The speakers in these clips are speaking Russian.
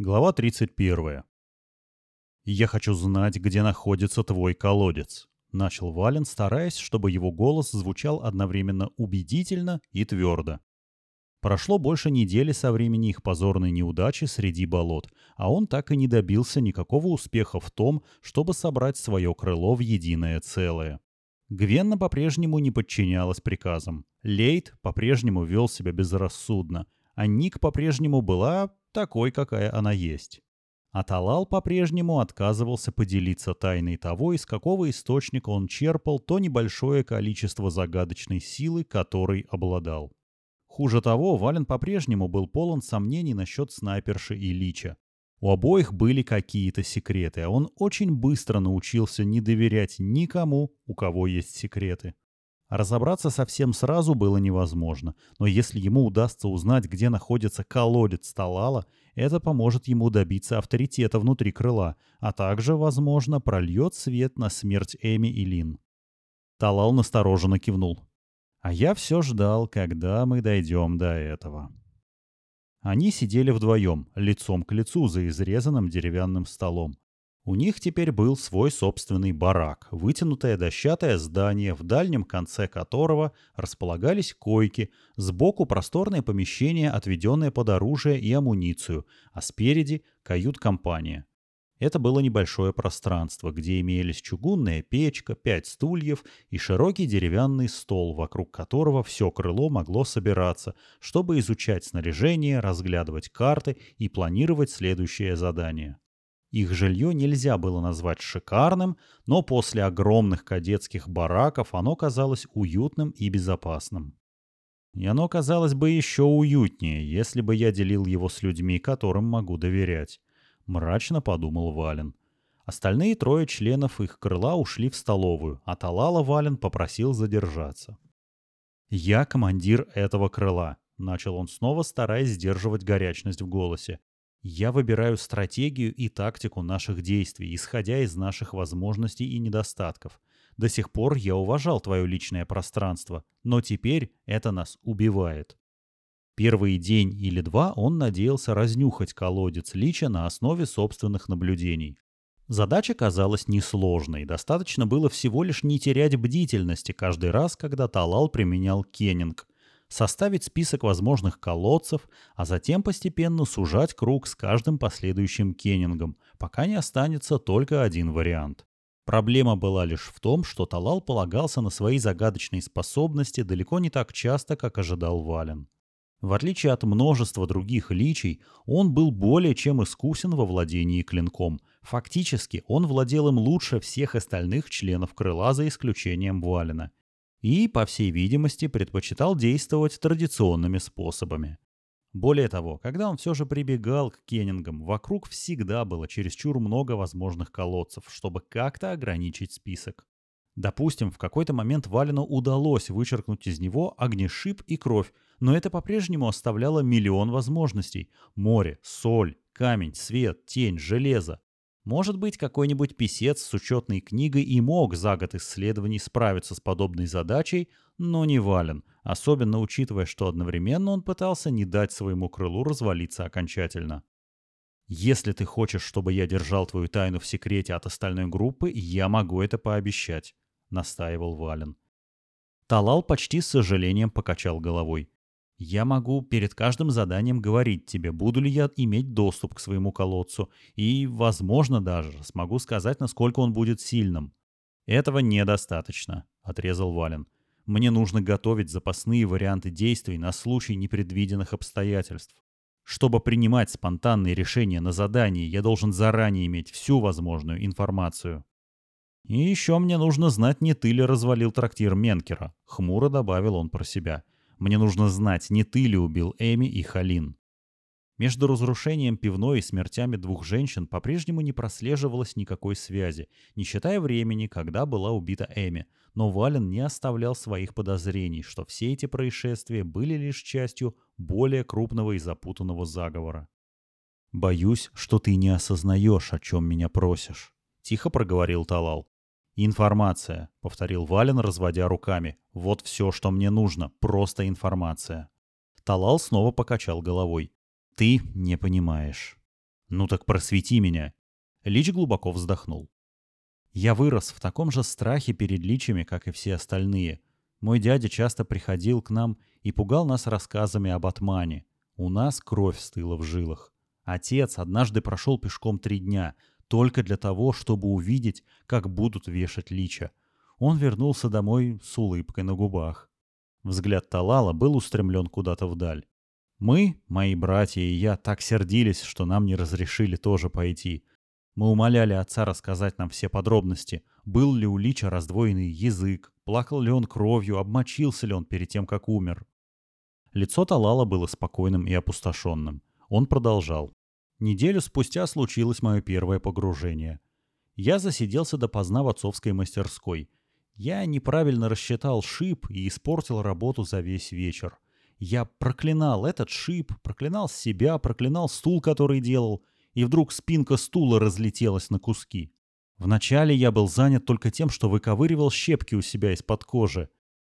Глава 31. «Я хочу знать, где находится твой колодец», — начал Вален, стараясь, чтобы его голос звучал одновременно убедительно и твердо. Прошло больше недели со времени их позорной неудачи среди болот, а он так и не добился никакого успеха в том, чтобы собрать свое крыло в единое целое. Гвенна по-прежнему не подчинялась приказам. Лейт по-прежнему вел себя безрассудно, а Ник по-прежнему была такой, какая она есть. А Талал по-прежнему отказывался поделиться тайной того, из какого источника он черпал то небольшое количество загадочной силы, которой обладал. Хуже того, Вален по-прежнему был полон сомнений насчет снайперши и Лича. У обоих были какие-то секреты, а он очень быстро научился не доверять никому, у кого есть секреты. Разобраться совсем сразу было невозможно, но если ему удастся узнать, где находится колодец Талала, это поможет ему добиться авторитета внутри крыла, а также, возможно, прольет свет на смерть Эми и Лин. Талал настороженно кивнул. А я все ждал, когда мы дойдем до этого. Они сидели вдвоем, лицом к лицу за изрезанным деревянным столом. У них теперь был свой собственный барак, вытянутое дощатое здание, в дальнем конце которого располагались койки, сбоку просторное помещение, отведенное под оружие и амуницию, а спереди – кают-компания. Это было небольшое пространство, где имелись чугунная печка, пять стульев и широкий деревянный стол, вокруг которого все крыло могло собираться, чтобы изучать снаряжение, разглядывать карты и планировать следующее задание. Их жилье нельзя было назвать шикарным, но после огромных кадетских бараков оно казалось уютным и безопасным. И оно казалось бы еще уютнее, если бы я делил его с людьми, которым могу доверять. Мрачно подумал Вален. Остальные трое членов их крыла ушли в столовую, а Талала Вален попросил задержаться. «Я командир этого крыла», — начал он снова, стараясь сдерживать горячность в голосе. Я выбираю стратегию и тактику наших действий, исходя из наших возможностей и недостатков. До сих пор я уважал твое личное пространство, но теперь это нас убивает. Первый день или два он надеялся разнюхать колодец Лича на основе собственных наблюдений. Задача казалась несложной, достаточно было всего лишь не терять бдительности каждый раз, когда Талал применял кеннинг – составить список возможных колодцев, а затем постепенно сужать круг с каждым последующим кеннингом, пока не останется только один вариант. Проблема была лишь в том, что Талал полагался на свои загадочные способности далеко не так часто, как ожидал Вален. В отличие от множества других личий, он был более чем искусен во владении клинком. Фактически, он владел им лучше всех остальных членов крыла за исключением Валена и, по всей видимости, предпочитал действовать традиционными способами. Более того, когда он все же прибегал к кеннингам, вокруг всегда было чересчур много возможных колодцев, чтобы как-то ограничить список. Допустим, в какой-то момент Валину удалось вычеркнуть из него огнешип и кровь, но это по-прежнему оставляло миллион возможностей. Море, соль, камень, свет, тень, железо. Может быть, какой-нибудь писец с учетной книгой и мог за год исследований справиться с подобной задачей, но не вален, особенно учитывая, что одновременно он пытался не дать своему крылу развалиться окончательно. «Если ты хочешь, чтобы я держал твою тайну в секрете от остальной группы, я могу это пообещать», — настаивал Вален. Талал почти с сожалением покачал головой. Я могу перед каждым заданием говорить тебе, буду ли я иметь доступ к своему колодцу, и, возможно, даже смогу сказать, насколько он будет сильным. Этого недостаточно, отрезал Вален. Мне нужно готовить запасные варианты действий на случай непредвиденных обстоятельств. Чтобы принимать спонтанные решения на задании, я должен заранее иметь всю возможную информацию. И еще мне нужно знать, не ты ли развалил трактир Менкера, хмуро добавил он про себя. — мне нужно знать, не ты ли убил Эми и Халин. Между разрушением пивной и смертями двух женщин по-прежнему не прослеживалось никакой связи, не считая времени, когда была убита Эми. Но Вален не оставлял своих подозрений, что все эти происшествия были лишь частью более крупного и запутанного заговора. «Боюсь, что ты не осознаешь, о чем меня просишь», — тихо проговорил Талал. «Информация», — повторил Вален, разводя руками. «Вот все, что мне нужно. Просто информация». Талал снова покачал головой. «Ты не понимаешь». «Ну так просвети меня». Лич глубоко вздохнул. Я вырос в таком же страхе перед личами, как и все остальные. Мой дядя часто приходил к нам и пугал нас рассказами об Атмане. У нас кровь стыла в жилах. Отец однажды прошел пешком три дня, только для того, чтобы увидеть, как будут вешать лича. Он вернулся домой с улыбкой на губах. Взгляд Талала был устремлен куда-то вдаль. Мы, мои братья и я, так сердились, что нам не разрешили тоже пойти. Мы умоляли отца рассказать нам все подробности. Был ли у Лича раздвоенный язык, плакал ли он кровью, обмочился ли он перед тем, как умер. Лицо Талала было спокойным и опустошенным. Он продолжал. Неделю спустя случилось мое первое погружение. Я засиделся допоздна в отцовской мастерской. Я неправильно рассчитал шип и испортил работу за весь вечер. Я проклинал этот шип, проклинал себя, проклинал стул, который делал, и вдруг спинка стула разлетелась на куски. Вначале я был занят только тем, что выковыривал щепки у себя из-под кожи,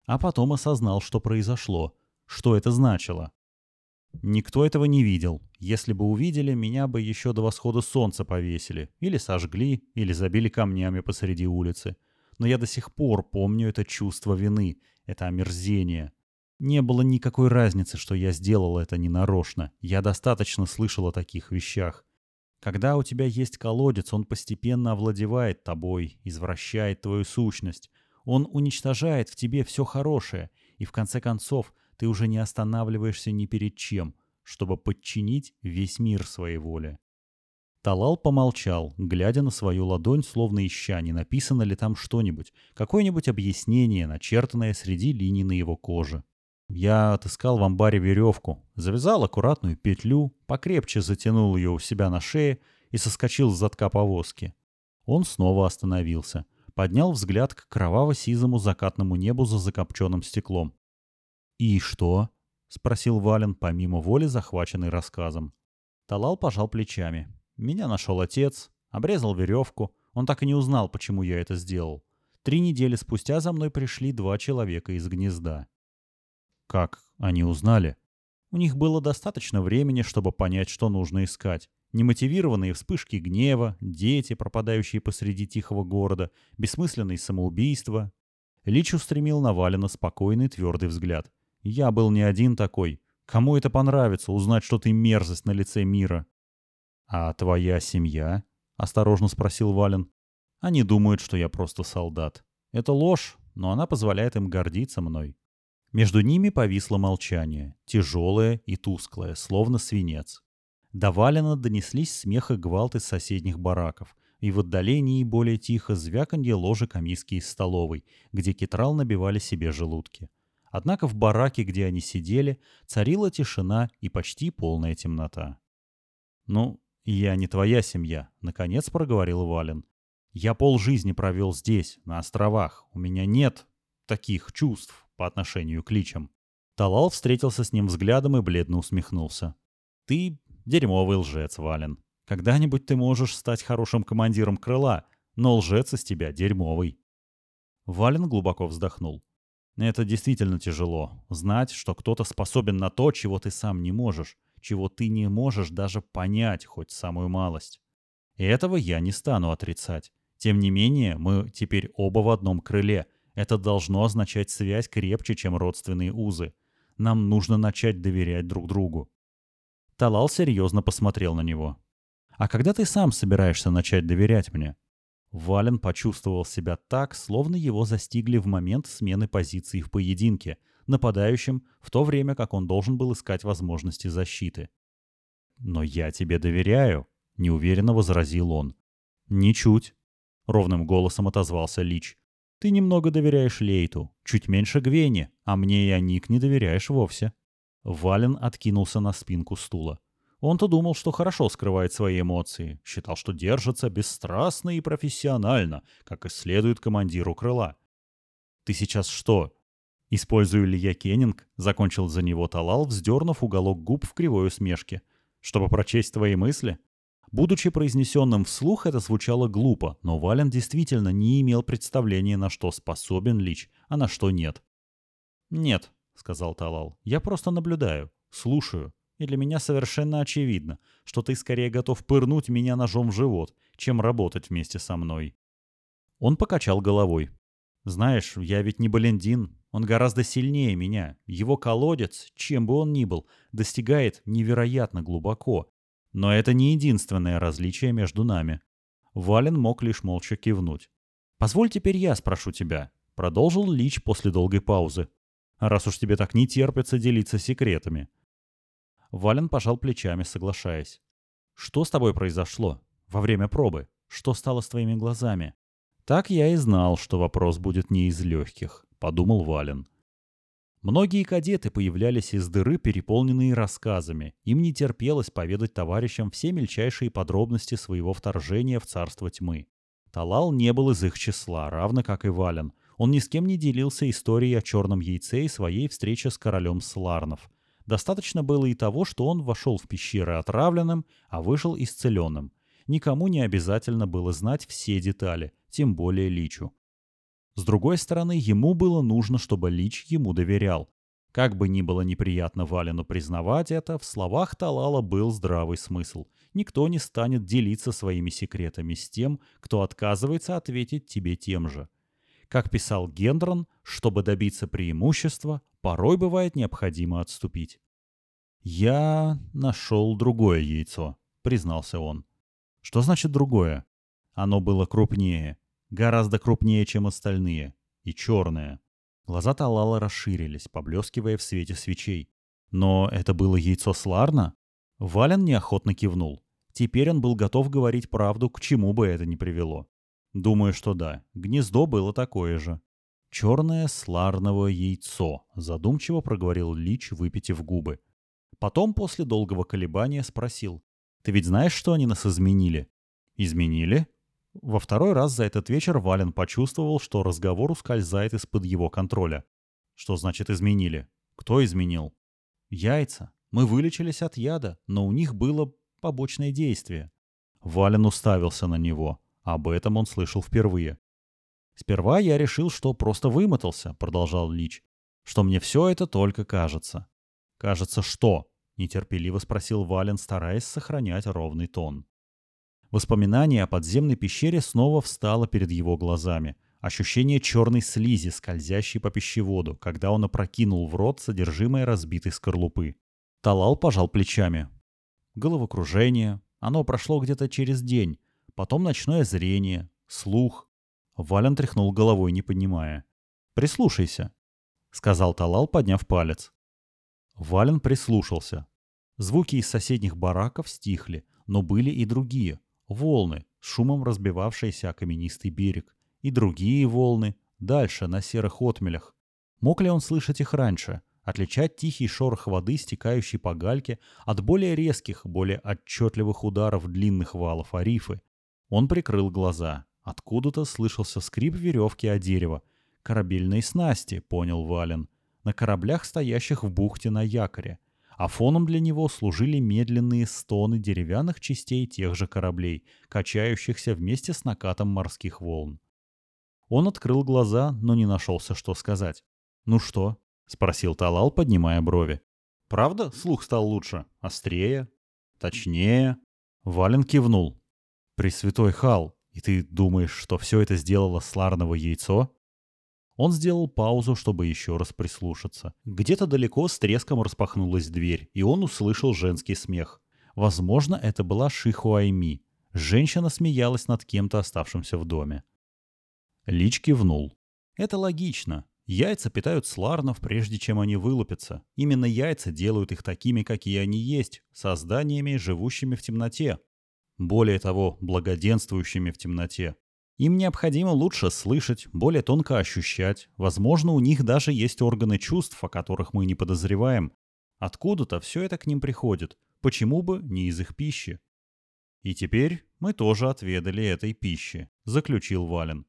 а потом осознал, что произошло, что это значило. Никто этого не видел. Если бы увидели, меня бы еще до восхода солнца повесили, или сожгли, или забили камнями посреди улицы. Но я до сих пор помню это чувство вины, это омерзение. Не было никакой разницы, что я сделал это ненарочно. Я достаточно слышал о таких вещах. Когда у тебя есть колодец, он постепенно овладевает тобой, извращает твою сущность. Он уничтожает в тебе все хорошее, и в конце концов ты уже не останавливаешься ни перед чем, чтобы подчинить весь мир своей воле. Талал помолчал, глядя на свою ладонь, словно ища, не написано ли там что-нибудь, какое-нибудь объяснение, начертанное среди линий на его коже. Я отыскал в амбаре веревку, завязал аккуратную петлю, покрепче затянул ее у себя на шее и соскочил с задка повозки. Он снова остановился, поднял взгляд к кроваво-сизому закатному небу за закопченным стеклом. «И что?» — спросил Вален, помимо воли захваченный рассказом. Талал пожал плечами. «Меня нашел отец, обрезал веревку. Он так и не узнал, почему я это сделал. Три недели спустя за мной пришли два человека из гнезда. Как они узнали? У них было достаточно времени, чтобы понять, что нужно искать. Немотивированные вспышки гнева, дети, пропадающие посреди тихого города, бессмысленные самоубийства. Лич устремил на Валена спокойный твердый взгляд. «Я был не один такой. Кому это понравится, узнать, что ты мерзость на лице мира?» «А твоя семья?» — осторожно спросил Вален. «Они думают, что я просто солдат. Это ложь, но она позволяет им гордиться мной. Между ними повисло молчание, тяжелое и тусклое, словно свинец. До Валина донеслись смех и гвалт из соседних бараков, и в отдалении более тихо звяканье ложек о миски из столовой, где китрал набивали себе желудки. Однако в бараке, где они сидели, царила тишина и почти полная темнота. «Ну, я не твоя семья», — наконец проговорил Вален. «Я полжизни провел здесь, на островах. У меня нет таких чувств по отношению к личам. Талал встретился с ним взглядом и бледно усмехнулся. «Ты дерьмовый лжец, Вален. Когда-нибудь ты можешь стать хорошим командиром крыла, но лжец из тебя дерьмовый». Вален глубоко вздохнул. «Это действительно тяжело. Знать, что кто-то способен на то, чего ты сам не можешь, чего ты не можешь даже понять хоть самую малость. И этого я не стану отрицать. Тем не менее, мы теперь оба в одном крыле, это должно означать связь крепче, чем родственные узы. Нам нужно начать доверять друг другу. Талал серьезно посмотрел на него. «А когда ты сам собираешься начать доверять мне?» Вален почувствовал себя так, словно его застигли в момент смены позиций в поединке, нападающим, в то время как он должен был искать возможности защиты. «Но я тебе доверяю», — неуверенно возразил он. «Ничуть», — ровным голосом отозвался Лич. Ты немного доверяешь Лейту, чуть меньше Гвене, а мне и Аник не доверяешь вовсе». Вален откинулся на спинку стула. Он-то думал, что хорошо скрывает свои эмоции, считал, что держится бесстрастно и профессионально, как и следует командиру крыла. «Ты сейчас что?» «Использую ли я Кеннинг?» — закончил за него Талал, вздернув уголок губ в кривой усмешке. «Чтобы прочесть твои мысли?» Будучи произнесенным вслух, это звучало глупо, но Вален действительно не имел представления, на что способен Лич, а на что нет. «Нет», — сказал Талал, — «я просто наблюдаю, слушаю и для меня совершенно очевидно, что ты скорее готов пырнуть меня ножом в живот, чем работать вместе со мной». Он покачал головой. «Знаешь, я ведь не Балендин, он гораздо сильнее меня. Его колодец, чем бы он ни был, достигает невероятно глубоко. Но это не единственное различие между нами». Вален мог лишь молча кивнуть. «Позволь теперь я спрошу тебя», — продолжил Лич после долгой паузы. «Раз уж тебе так не терпится делиться секретами». Вален пожал плечами, соглашаясь. «Что с тобой произошло? Во время пробы? Что стало с твоими глазами?» «Так я и знал, что вопрос будет не из легких», — подумал Вален. Многие кадеты появлялись из дыры, переполненные рассказами. Им не терпелось поведать товарищам все мельчайшие подробности своего вторжения в царство тьмы. Талал не был из их числа, равно как и Вален. Он ни с кем не делился историей о черном яйце и своей встрече с королем Сларнов. Достаточно было и того, что он вошел в пещеры отравленным, а вышел исцеленным. Никому не обязательно было знать все детали, тем более Личу. С другой стороны, ему было нужно, чтобы Лич ему доверял. Как бы ни было неприятно Валину признавать это, в словах Талала был здравый смысл. Никто не станет делиться своими секретами с тем, кто отказывается ответить тебе тем же. Как писал Гендрон, чтобы добиться преимущества, порой бывает необходимо отступить. «Я нашел другое яйцо», — признался он. «Что значит другое?» Оно было крупнее, гораздо крупнее, чем остальные, и черное. Глаза Талала расширились, поблескивая в свете свечей. Но это было яйцо Сларна? Вален неохотно кивнул. Теперь он был готов говорить правду, к чему бы это ни привело. Думаю, что да. Гнездо было такое же. «Черное сларного яйцо», — задумчиво проговорил Лич, выпитив губы. Потом, после долгого колебания, спросил. «Ты ведь знаешь, что они нас изменили?» «Изменили?» Во второй раз за этот вечер Вален почувствовал, что разговор ускользает из-под его контроля. «Что значит изменили? Кто изменил?» «Яйца. Мы вылечились от яда, но у них было побочное действие». Вален уставился на него. Об этом он слышал впервые. «Сперва я решил, что просто вымотался», — продолжал Лич. «Что мне все это только кажется». «Кажется, что?» — нетерпеливо спросил Вален, стараясь сохранять ровный тон. Воспоминание о подземной пещере снова встало перед его глазами. Ощущение черной слизи, скользящей по пищеводу, когда он опрокинул в рот содержимое разбитой скорлупы. Талал пожал плечами. Головокружение. Оно прошло где-то через день. Потом ночное зрение, слух, Вален тряхнул головой, не поднимая. «Прислушайся», — сказал Талал, подняв палец. Вален прислушался. Звуки из соседних бараков стихли, но были и другие. Волны, шумом разбивавшиеся о каменистый берег. И другие волны, дальше, на серых отмелях. Мог ли он слышать их раньше? Отличать тихий шорох воды, стекающей по гальке, от более резких, более отчетливых ударов длинных валов Арифы? Он прикрыл глаза. Откуда-то слышался скрип веревки о дерево. «Корабельные снасти», — понял Вален. На кораблях, стоящих в бухте на якоре. А фоном для него служили медленные стоны деревянных частей тех же кораблей, качающихся вместе с накатом морских волн. Он открыл глаза, но не нашелся, что сказать. «Ну что?» — спросил Талал, поднимая брови. «Правда, слух стал лучше? Острее? Точнее?» Вален кивнул. «Пресвятой Хал, и ты думаешь, что все это сделало сларного яйцо? Он сделал паузу, чтобы еще раз прислушаться. Где-то далеко с треском распахнулась дверь, и он услышал женский смех. Возможно, это была Шихуайми. Женщина смеялась над кем-то, оставшимся в доме. Лич кивнул. Это логично. Яйца питают сларнов, прежде чем они вылупятся. Именно яйца делают их такими, какие они есть, созданиями, живущими в темноте, более того, благоденствующими в темноте. Им необходимо лучше слышать, более тонко ощущать. Возможно, у них даже есть органы чувств, о которых мы не подозреваем. Откуда-то все это к ним приходит. Почему бы не из их пищи? И теперь мы тоже отведали этой пищи, заключил Вален.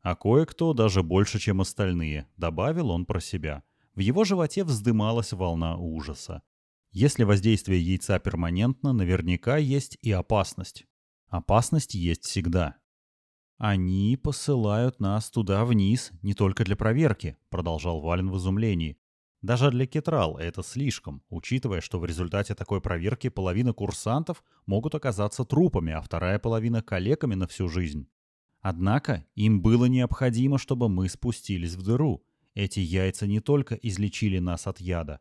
А кое-кто даже больше, чем остальные, добавил он про себя. В его животе вздымалась волна ужаса. Если воздействие яйца перманентно, наверняка есть и опасность. Опасность есть всегда. «Они посылают нас туда вниз не только для проверки», — продолжал Вален в изумлении. Даже для Кетрал это слишком, учитывая, что в результате такой проверки половина курсантов могут оказаться трупами, а вторая половина – калеками на всю жизнь. Однако им было необходимо, чтобы мы спустились в дыру. Эти яйца не только излечили нас от яда.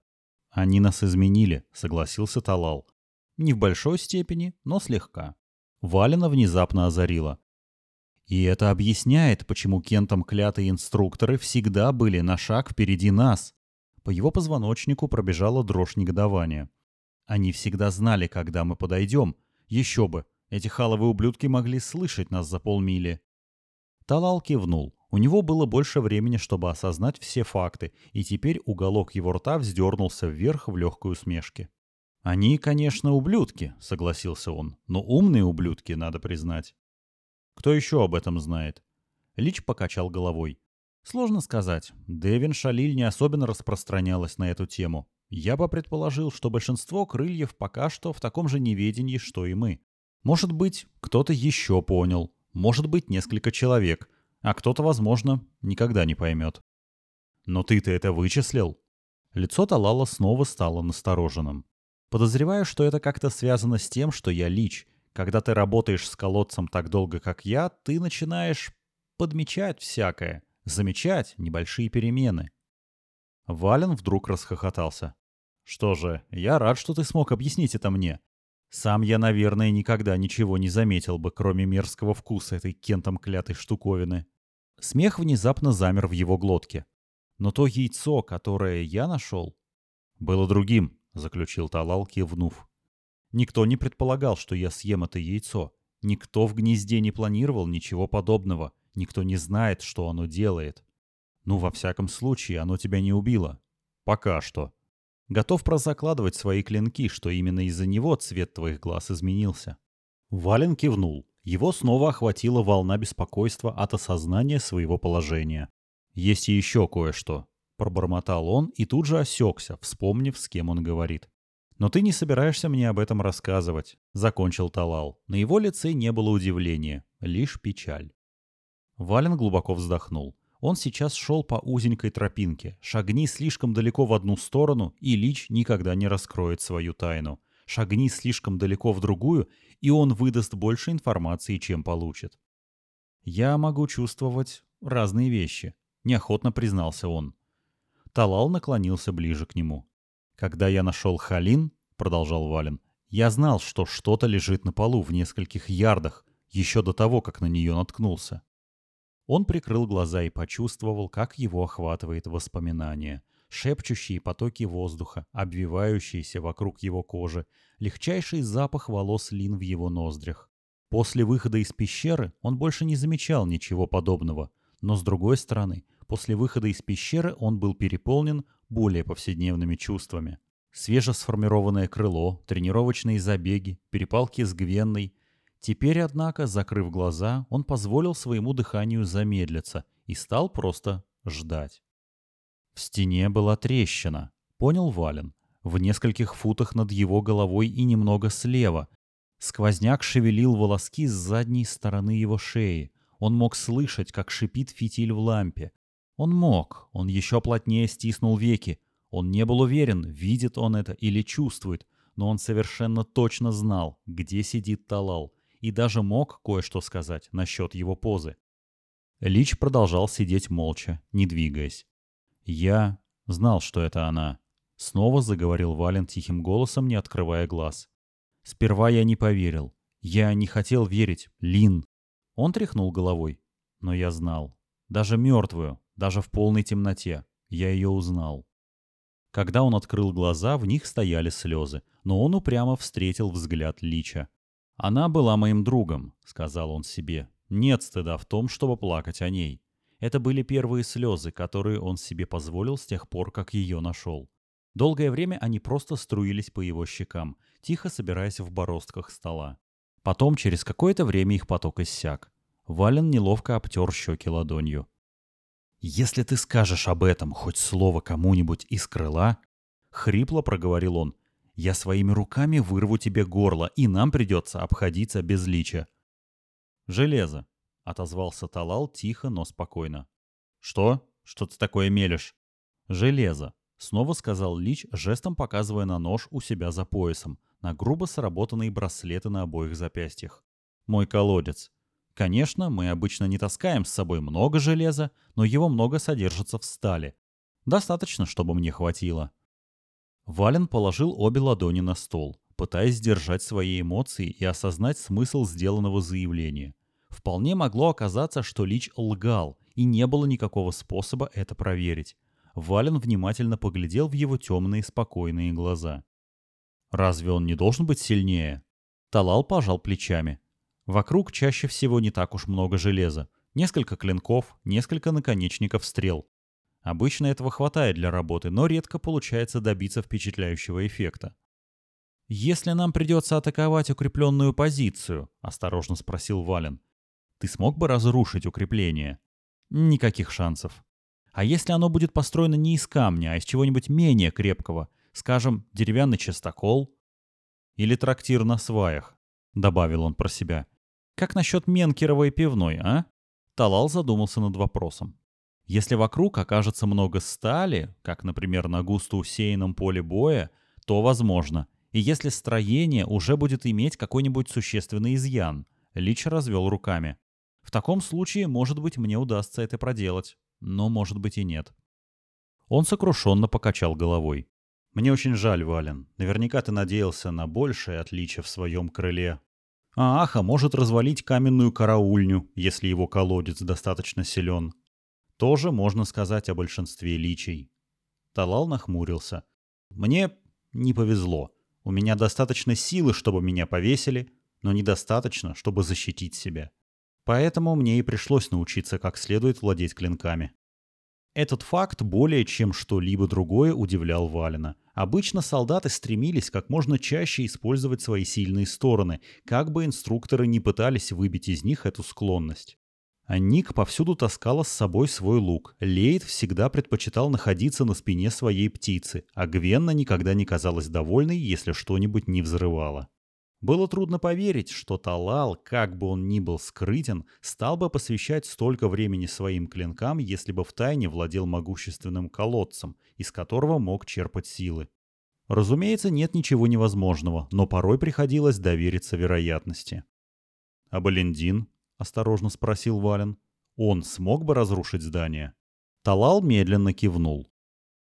Они нас изменили, согласился Талал. Не в большой степени, но слегка. Валина внезапно озарила. И это объясняет, почему кентом клятые инструкторы всегда были на шаг впереди нас. По его позвоночнику пробежала дрожь негодования. Они всегда знали, когда мы подойдем. Еще бы, эти халовые ублюдки могли слышать нас за полмили. Талал кивнул. У него было больше времени, чтобы осознать все факты, и теперь уголок его рта вздернулся вверх в легкой усмешке. «Они, конечно, ублюдки», — согласился он, — «но умные ублюдки, надо признать». Кто еще об этом знает? Лич покачал головой. Сложно сказать. Дэвин Шалиль не особенно распространялась на эту тему. Я бы предположил, что большинство крыльев пока что в таком же неведении, что и мы. Может быть, кто-то еще понял. Может быть, несколько человек. А кто-то, возможно, никогда не поймет. Но ты-то это вычислил? Лицо Талала снова стало настороженным. Подозреваю, что это как-то связано с тем, что я лич — когда ты работаешь с колодцем так долго, как я, ты начинаешь подмечать всякое, замечать небольшие перемены. Вален вдруг расхохотался. «Что же, я рад, что ты смог объяснить это мне. Сам я, наверное, никогда ничего не заметил бы, кроме мерзкого вкуса этой кентом клятой штуковины». Смех внезапно замер в его глотке. «Но то яйцо, которое я нашел...» «Было другим», — заключил Талал, кивнув. Никто не предполагал, что я съем это яйцо. Никто в гнезде не планировал ничего подобного. Никто не знает, что оно делает. Ну, во всяком случае, оно тебя не убило. Пока что. Готов прозакладывать свои клинки, что именно из-за него цвет твоих глаз изменился. Вален кивнул. Его снова охватила волна беспокойства от осознания своего положения. «Есть еще кое-что», — пробормотал он и тут же осекся, вспомнив, с кем он говорит. «Но ты не собираешься мне об этом рассказывать», — закончил Талал. На его лице не было удивления, лишь печаль. Вален глубоко вздохнул. Он сейчас шел по узенькой тропинке. Шагни слишком далеко в одну сторону, и Лич никогда не раскроет свою тайну. Шагни слишком далеко в другую, и он выдаст больше информации, чем получит. «Я могу чувствовать разные вещи», — неохотно признался он. Талал наклонился ближе к нему. «Когда я нашел Халин, — продолжал Вален, — я знал, что что-то лежит на полу в нескольких ярдах, еще до того, как на нее наткнулся. Он прикрыл глаза и почувствовал, как его охватывает воспоминание. Шепчущие потоки воздуха, обвивающиеся вокруг его кожи, легчайший запах волос Лин в его ноздрях. После выхода из пещеры он больше не замечал ничего подобного, но с другой стороны, после выхода из пещеры он был переполнен более повседневными чувствами. Свежесформированное крыло, тренировочные забеги, перепалки с Гвенной. Теперь, однако, закрыв глаза, он позволил своему дыханию замедлиться и стал просто ждать. В стене была трещина, понял Вален, в нескольких футах над его головой и немного слева. Сквозняк шевелил волоски с задней стороны его шеи. Он мог слышать, как шипит фитиль в лампе, он мог, он еще плотнее стиснул веки. Он не был уверен, видит он это или чувствует, но он совершенно точно знал, где сидит Талал, и даже мог кое-что сказать насчет его позы. Лич продолжал сидеть молча, не двигаясь. «Я знал, что это она», — снова заговорил Вален тихим голосом, не открывая глаз. «Сперва я не поверил. Я не хотел верить. Лин». Он тряхнул головой. Но я знал. Даже мертвую, даже в полной темноте. Я ее узнал. Когда он открыл глаза, в них стояли слезы, но он упрямо встретил взгляд Лича. «Она была моим другом», — сказал он себе. «Нет стыда в том, чтобы плакать о ней». Это были первые слезы, которые он себе позволил с тех пор, как ее нашел. Долгое время они просто струились по его щекам, тихо собираясь в бороздках стола. Потом, через какое-то время, их поток иссяк. Вален неловко обтер щеки ладонью. «Если ты скажешь об этом хоть слово кому-нибудь из крыла...» — хрипло проговорил он. «Я своими руками вырву тебе горло, и нам придется обходиться без лича». «Железо», — отозвался Талал тихо, но спокойно. «Что? Что ты такое мелешь?» «Железо», Снова сказал Лич, жестом показывая на нож у себя за поясом, на грубо сработанные браслеты на обоих запястьях. «Мой колодец. Конечно, мы обычно не таскаем с собой много железа, но его много содержится в стали. Достаточно, чтобы мне хватило». Вален положил обе ладони на стол, пытаясь сдержать свои эмоции и осознать смысл сделанного заявления. Вполне могло оказаться, что Лич лгал, и не было никакого способа это проверить. Вален внимательно поглядел в его темные спокойные глаза. «Разве он не должен быть сильнее?» Талал пожал плечами. Вокруг чаще всего не так уж много железа. Несколько клинков, несколько наконечников стрел. Обычно этого хватает для работы, но редко получается добиться впечатляющего эффекта. «Если нам придется атаковать укрепленную позицию», — осторожно спросил Вален, — «ты смог бы разрушить укрепление?» «Никаких шансов. А если оно будет построено не из камня, а из чего-нибудь менее крепкого, скажем, деревянный частокол? Или трактир на сваях, добавил он про себя. Как насчет Менкеровой пивной, а? Талал задумался над вопросом. Если вокруг окажется много стали, как, например, на густо усеянном поле боя, то возможно. И если строение уже будет иметь какой-нибудь существенный изъян, Лич развел руками. В таком случае, может быть, мне удастся это проделать но, может быть, и нет. Он сокрушенно покачал головой. «Мне очень жаль, Вален. Наверняка ты надеялся на большее отличие в своем крыле. А Аха может развалить каменную караульню, если его колодец достаточно силен. Тоже можно сказать о большинстве личей». Талал нахмурился. «Мне не повезло. У меня достаточно силы, чтобы меня повесили, но недостаточно, чтобы защитить себя. Поэтому мне и пришлось научиться как следует владеть клинками. Этот факт более чем что-либо другое удивлял Валина. Обычно солдаты стремились как можно чаще использовать свои сильные стороны, как бы инструкторы не пытались выбить из них эту склонность. А Ник повсюду таскала с собой свой лук. Лейд всегда предпочитал находиться на спине своей птицы, а Гвенна никогда не казалась довольной, если что-нибудь не взрывало. Было трудно поверить, что Талал, как бы он ни был скрытен, стал бы посвящать столько времени своим клинкам, если бы втайне владел могущественным колодцем, из которого мог черпать силы. Разумеется, нет ничего невозможного, но порой приходилось довериться вероятности. «А Балендин?» — осторожно спросил Вален. «Он смог бы разрушить здание?» Талал медленно кивнул.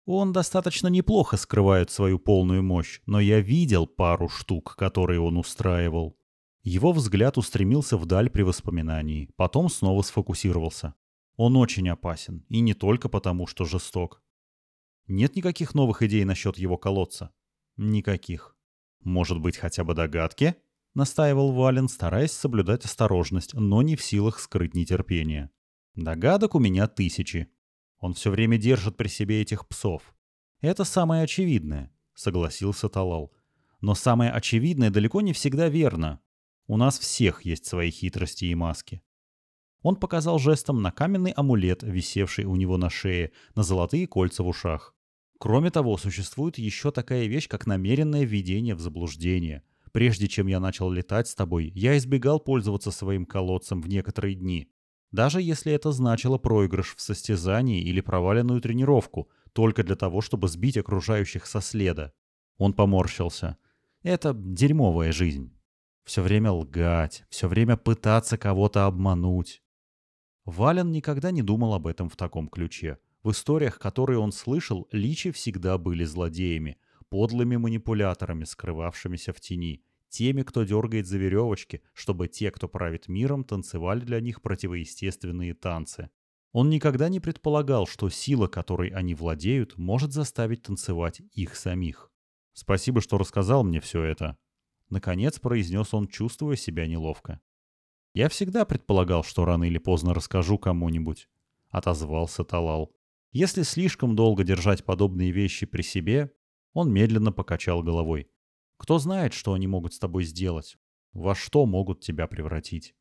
Он достаточно неплохо скрывает свою полную мощь, но я видел пару штук, которые он устраивал. Его взгляд устремился вдаль при воспоминании, потом снова сфокусировался. Он очень опасен, и не только потому, что жесток. Нет никаких новых идей насчет его колодца? Никаких. Может быть, хотя бы догадки? Настаивал Вален, стараясь соблюдать осторожность, но не в силах скрыть нетерпение. Догадок у меня тысячи. Он все время держит при себе этих псов. Это самое очевидное, согласился Талал. Но самое очевидное далеко не всегда верно. У нас всех есть свои хитрости и маски. Он показал жестом на каменный амулет, висевший у него на шее, на золотые кольца в ушах. Кроме того, существует еще такая вещь, как намеренное введение в заблуждение. Прежде чем я начал летать с тобой, я избегал пользоваться своим колодцем в некоторые дни. Даже если это значило проигрыш в состязании или проваленную тренировку, только для того, чтобы сбить окружающих со следа. Он поморщился. Это дерьмовая жизнь. Все время лгать, все время пытаться кого-то обмануть. Вален никогда не думал об этом в таком ключе. В историях, которые он слышал, личи всегда были злодеями, подлыми манипуляторами, скрывавшимися в тени теми, кто дергает за веревочки, чтобы те, кто правит миром, танцевали для них противоестественные танцы. Он никогда не предполагал, что сила, которой они владеют, может заставить танцевать их самих. «Спасибо, что рассказал мне все это», — наконец произнес он, чувствуя себя неловко. «Я всегда предполагал, что рано или поздно расскажу кому-нибудь», — отозвался Талал. «Если слишком долго держать подобные вещи при себе...» Он медленно покачал головой. Кто знает, что они могут с тобой сделать? Во что могут тебя превратить?